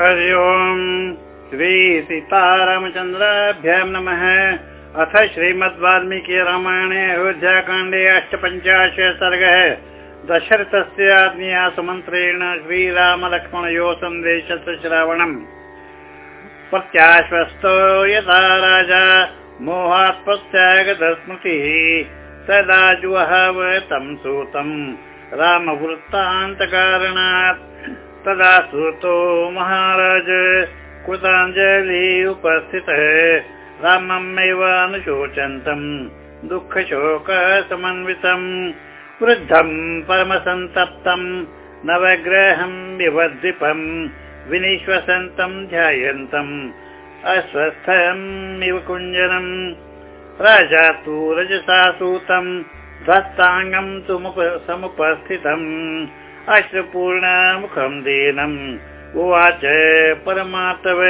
हरि ओम्। श्री सीतारामचन्द्राभ्यां नमः। अथ श्रीमद् वाल्मीकि रामायणे अयोध्याकाण्डे अष्टपञ्चाश सर्गः। दशरथस्य आज्ञासमन्त्रेण श्रीरामलक्ष्मणयो सन्देशस्य श्रावणम् प्रत्याश्वस्तो यथा राजा मोहात्मत्यागतस्मृतिः सदा जुहव तं सूतम्। रामवृत्तान्तकारणात् तदा श्रुतो महाराज कृताञ्जलि उपस्थितः। राममेव अनुशोचन्तम् दुःखशोकसमन्वितम्। वृद्धम् परमसन्तप्तम् नवग्रहम् विवद्विपम् विनिश्वसन्तम् ध्यायन्तम्। अस्वस्थम् इव कुञ्जनम्। राजा तु रजसा सूतम् ध्वस्ताङ्गम् तु समुपस्थितम् अश्रुपूर्णमुखम् दीनम्। उवाच परमात्व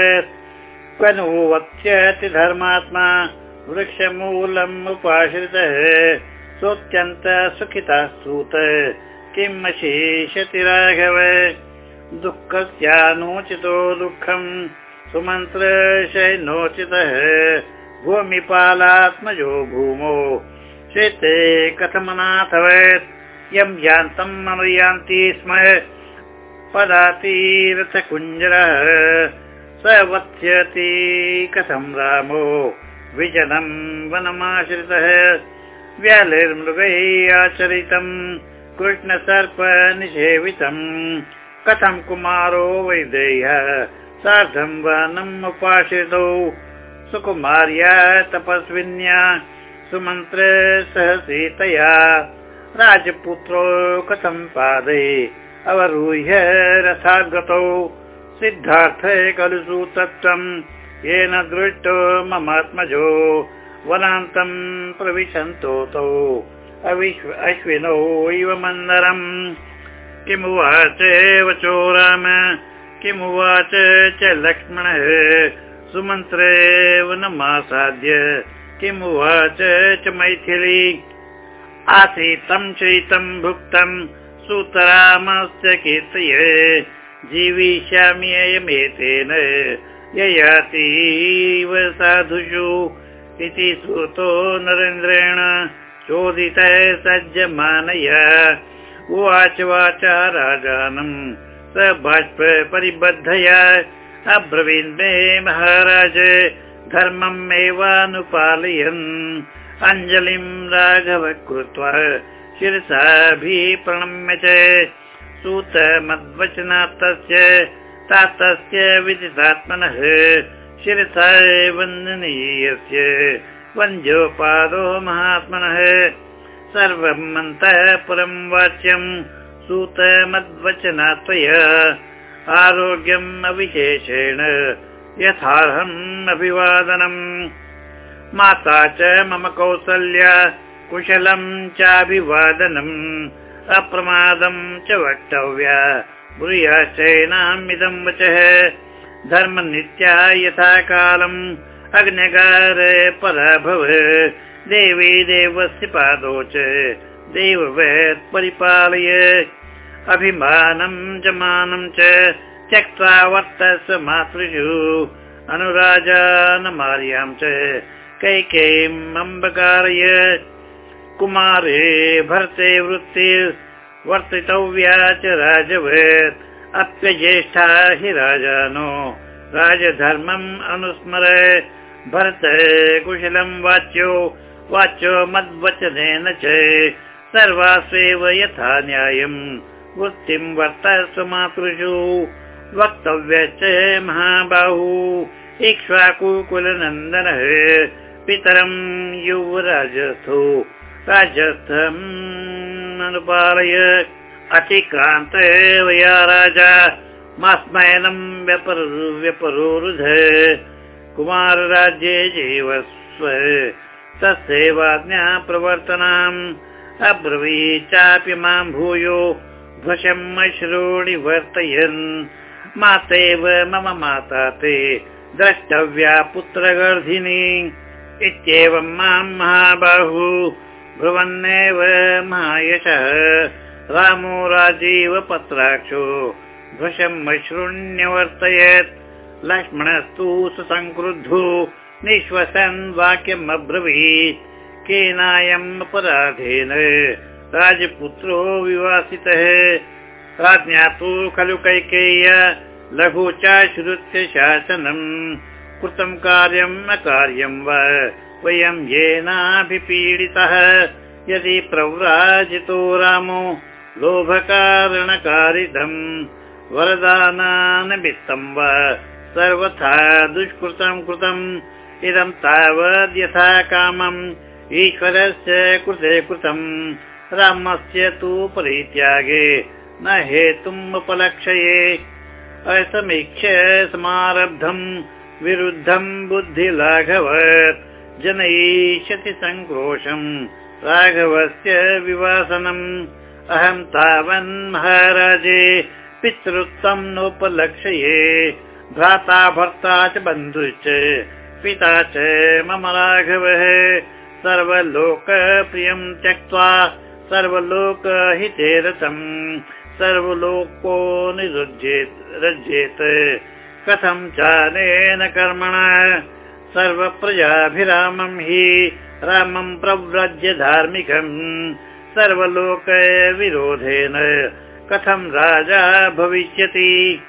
क्वनु वक्ष्यति धर्मात्मा वृक्षमूलम् उपाश्रितः सोऽत्यन्त सुखितः सूत। किम् अशेषति राघव? दुःखस्यानोचितो दुःखम् सुमन्त्रशैनोचितः। भूमिपालात्मजो भूमौ शेते कथमनाथवत् यं यान्तम् अनुयान्ति स्म पदातिरथकुञ्जरः स वत्स्यति कथं रामो विजनम् वनमाश्रितः। व्यालिर्मृगैः आचरितम् कृष्णसर्प कथं कुमारो वैदेह्य सार्धं वनम् उपाश्रितौ। सुकुमार्या तपस्विन्या सुमन्त्र सह सीतया राजपुत्रो कथं पादे अवरुह्य रथागतौ सिद्धार्थे खलु सूतत्वम् येन दृष्टो ममात्मजो। वनान्तम् प्रविशन्तो तौ अश्विनौ इव मन्दरम् किमुवाच वचो राम? किमुवाच च लक्ष्मणः? सुमन्त्रेव न मासाद्य किमुवाच च मैथिली आसीतं चैतं भुक्तं सुतरामस्य कीर्तय जीविष्यामि अयमेतेन ययातीव साधुषु इति श्रुतो नरेन्द्रेण चोदितः सज्जमानय। उवाच वाचा राजानम् स बाष्प परिबद्धया। अब्रवीन् मे महाराज धर्मम् एवानुपालयन् अञ्जलिं राघव कृत्वा शिरसाभिः प्रणम्य च सूत मद्वचनात् तस्य तातस्य विदितात्मनः शिरसा वन्दनीयस्य वन्द्योपादो महात्मनः सर्वम् अन्तः पुरं वाच्यम् सूत मद्वचनात् त्वया आरोग्यम् अविशेषेण यथार्हम् अभिवादनम् माता च मम कौसल्या कुशलम् चाभिवादनम् अप्रमादम् च वक्तव्या। ब्रूयाश्चैनामिदम् वचः धर्मनित्या यथा कालम् अग्नगार पराभव। देवी देवस्य पादौ च देववत् परिपालय। जमानम् च त्यक्त्वा वर्तस्व मातृषु अनुराजानमार्याम् च कैकेयीम् अम्बकारय। कुमारे भरते वृत्तिर्वर्तितव्या च राजवत् अप्यज्येष्ठा हि राजानो। राजधर्मम् अनुस्मर। भरत कुशलम् वाच्यो। वाच्यो मद्वचनेन च। सर्वास्वेव यथा न्यायम्। वृत्तिम् वर्तस्व मातृषु। वक्तव्यश्च महाबाहु। इक्ष्वाकुकुलनन्दनः पितरं युवराजस्थो राजस्थम् अनुपालय। अतिक्रान्त वया राजा। मास्मयनम् व्यपरोरुध। कुमारराज्ये जीवस्व। तस्यैवाज्ञा प्रवर्तनाम् अब्रवी चापि मां भूयो। भृशम् अश्रूणि वर्तयन्। मातेव मम माता ते। द्रष्टव्या पुत्रगर्धिनी इत्येवं मां महाबाहु ब्रुवन्नेव महायशः। रामो राजीव पत्राक्षो भृशमश्रुण्यवर्तयत् लक्ष्मणस्तु सुसङ्क्रुद्धो निःश्वसन् वाक्यम् अब्रवीत्। केनायम् अपराधेन राजपुत्रो विवासितः। राज्ञातु खलु कैकेय्य लघु चाश्रुत्य शासनम् कृतम् कार्यम् न कार्यम् वा? वयम् येनाभिपीडितः। यदि प्रव्राजितो रामो लोभकारणकारिधम् वरदानानमित्तम् वा? सर्वथा दुष्कृतम् कृतम्। इदम् तावद् यथा कामम्। ईश्वरस्य कृते कृतम्। रामस्य तु परित्यागे न हेतुम् उपलक्षये असमीक्ष समारब्धम् विरुद्धम् बुद्धिलाघवत्। जनयिष्यति सङ्क्रोशम् राघवस्य विवासनम्। अहम् तावन् महाराजे पितृत्वम् नोपलक्षये। भ्राता भर्ता च बन्धुश्च पिता च मम राघवः। सर्वलोकप्रियम् त्यक्त्वा सर्वलोकहिते रतम् सर्वलोको निरुज्येत् रज्येत कथं चानेन कर्मणा? सर्वप्रजाभिरामम् हि रामम् प्रव्रज्य धार्मिकम्। सर्वलोकविरोधेन कथं राजा भविष्यति?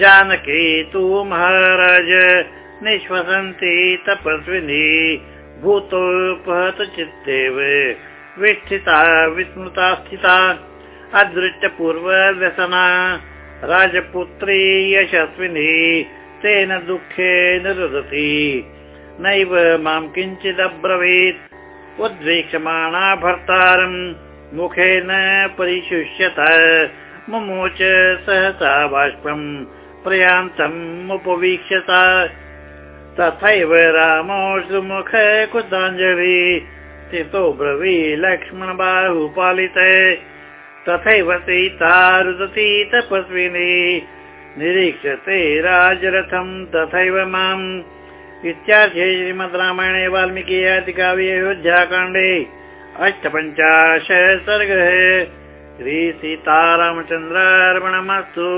जानकी तु महाराज निःश्वसन्ति तपस्विनी भूतोपहत चित्तेव विस्थिता विस्मृता स्थिता अदृष्टपूर्वव्यसना राजपुत्री यशस्विनी तेन दुःखेन रुदति नैव मां किञ्चिदब्रवीत् उद्वीक्षमाणा भर्तारम् मुखेन परिशुष्यत। मुमोच सहसा बाष्पम् प्रयान्तम् उपवीक्ष्यत तथैव रामो कृताञ्जलि स्थितो ब्रवी लक्ष्मण बाहुपालिते तथैव सीता रुदती तपस्विनी निरीक्षते राजरथम् तथैव माम् इत्यार्थे श्रीमद् रामायणे वाल्मीकि अधिकाव्ये अयोध्याकाण्डे अष्टपञ्चाशत् सर्गः श्रीसीतारामचन्द्रार्पणमस्तु